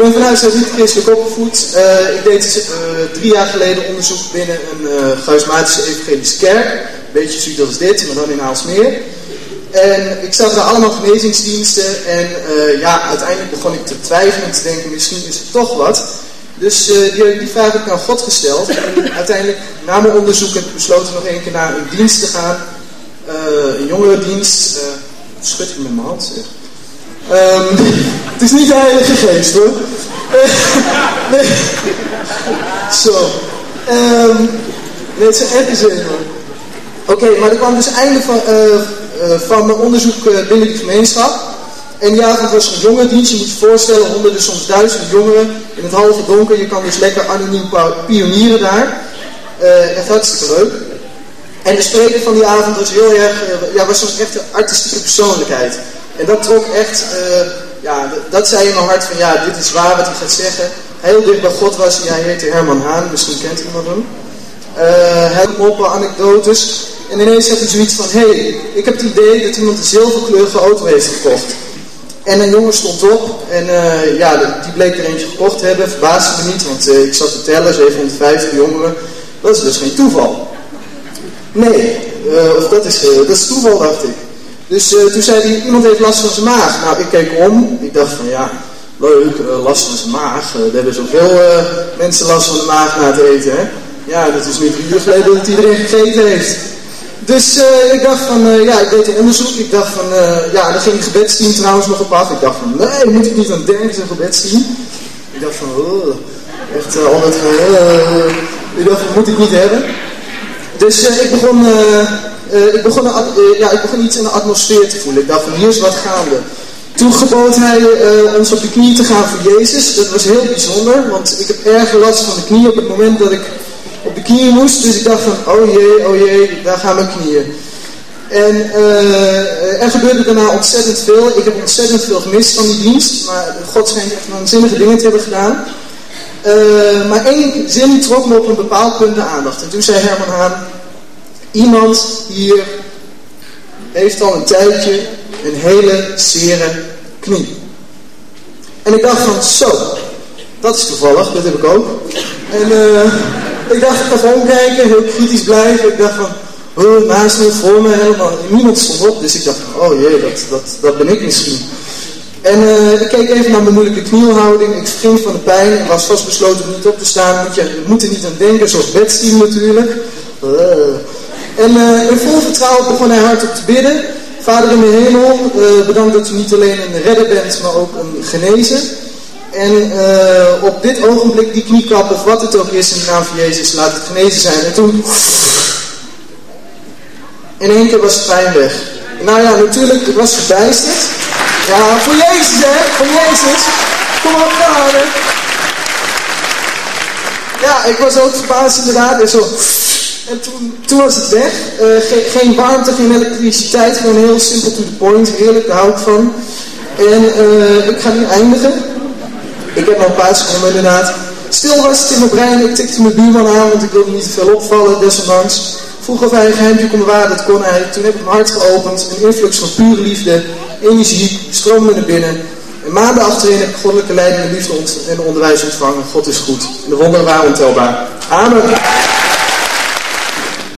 ben vanuit niet christelijk opgevoed. Uh, ik deed uh, drie jaar geleden onderzoek binnen een uh, charismatische evangelische kerk. Een beetje zoiets als dit, maar dan in Aalsmeer. En ik zag daar allemaal genezingsdiensten. En ja, uiteindelijk begon ik te twijfelen en te denken, misschien is het toch wat. Dus die, die vraag heb ik aan God gesteld. En uiteindelijk, na mijn onderzoek, heb ik besloten nog één keer naar een dienst te gaan. een jongerendienst. schud ik met mijn hand, zeg. Um, het is niet de Heilige Geest hoor. nee. Zo. Um, nee, het is een hoor. Oké, maar er kwam dus einde van, uh, uh, van mijn onderzoek uh, binnen die gemeenschap. En ja, was een jongerendienst. Je moet je voorstellen, honderden, soms duizenden jongeren in het halve donker. Je kan dus lekker anoniem pionieren daar. echt hartstikke leuk. En de spreker van die avond was heel erg, ja, was zo'n echte artistieke persoonlijkheid. En dat trok echt, uh, ja, dat zei in mijn hart van ja, dit is waar wat hij gaat zeggen. Heel dicht bij God was hij, hij heette Herman Haan, misschien kent iemand hem. Uh, hij moppen, anekdotes. En ineens had hij zoiets van, hé, hey, ik heb het idee dat iemand een zilverkleurige auto heeft gekocht. En een jongen stond op en uh, ja, die bleek er eentje gekocht te hebben. Verbaasde me niet, want ik zat te tellen, 750 jongeren. Dat is dus geen toeval. Nee, of dat is, dat is toeval, dacht ik. Dus uh, toen zei hij, iemand heeft last van zijn maag. Nou, ik keek om. Ik dacht van, ja, leuk, uh, last van zijn maag. Uh, er hebben zoveel mensen last van de maag na het eten, hè. Ja, dat is nu drie uur geleden dat iedereen gegeten heeft. Dus ik dacht van, ja, ik deed een onderzoek. Ik dacht van, ja, dan ging het gebedsteam trouwens nog op af. Ik dacht van, nee, moet ik niet aan denken, zo'n gebedsteam. Ik dacht van, oh, echt altijd van, ik dacht van, moet ik niet hebben. Dus ik begon uh, ik, begon ja, ik begon iets in de atmosfeer te voelen. Ik dacht van hier is wat gaande. Toen gebood hij ons op de knieën te gaan voor Jezus. Dat was heel bijzonder, want ik heb erg last van de knie op het moment dat ik op de knieën moest. Dus ik dacht van, oh jee, oh jee, daar gaan mijn knieën. En er gebeurde daarna ontzettend veel. Ik heb ontzettend veel gemist van die dienst. Maar God schijnt echt waanzinnige dingen te hebben gedaan. Maar één zin trok me op een bepaald punt de aandacht. En toen zei Herman Haan... Iemand hier heeft al een tijdje een hele zere knie. En ik dacht van, zo, dat is toevallig, dat heb ik ook. En uh, ik dacht, ik ga gewoon kijken, heel kritisch blijven. Ik dacht van, oh, naast me, voor me, helemaal, niemand stond op. Dus ik dacht oh jee, dat, dat, dat ben ik misschien. En ik keek even naar mijn moeilijke knielhouding. Ik ging van de pijn en was vastbesloten om niet op te staan. Moet je, niet aan denken, zoals bedsteam natuurlijk. Uh. En uh, in vol vertrouwen begon hij hardop te bidden. Vader in de hemel, bedankt dat u niet alleen een redder bent, maar ook een genezer. En op dit ogenblik die kniekap, of wat het ook is, in de naam van Jezus, laat het genezen zijn. En toen, in één keer was het pijn weg. Nou ja, natuurlijk, ik was verbijsterd. Ja, voor Jezus hè, voor Jezus. Kom op, vader. Ja, ik was ook verbaasd inderdaad. En zo... En toen, toen was het weg. Uh, ge geen warmte, geen elektriciteit. Gewoon heel simpel to the point. Heerlijk, daar hou ik van. En uh, ik ga nu eindigen. Ik heb nog een paar seconden inderdaad. Stil was het in mijn brein. Ik tikte mijn buurman aan, want ik wilde niet te veel opvallen, desondanks. Vroeg of hij een geheimje kon bewaren, dat kon hij. Toen heb ik mijn hart geopend. Een influx van pure liefde, energie, stroomde naar binnen. En maanden achterin heb ik goddelijke leiding en liefde en onderwijs ontvangen. God is goed. En de wonderen waren ontelbaar. Amen.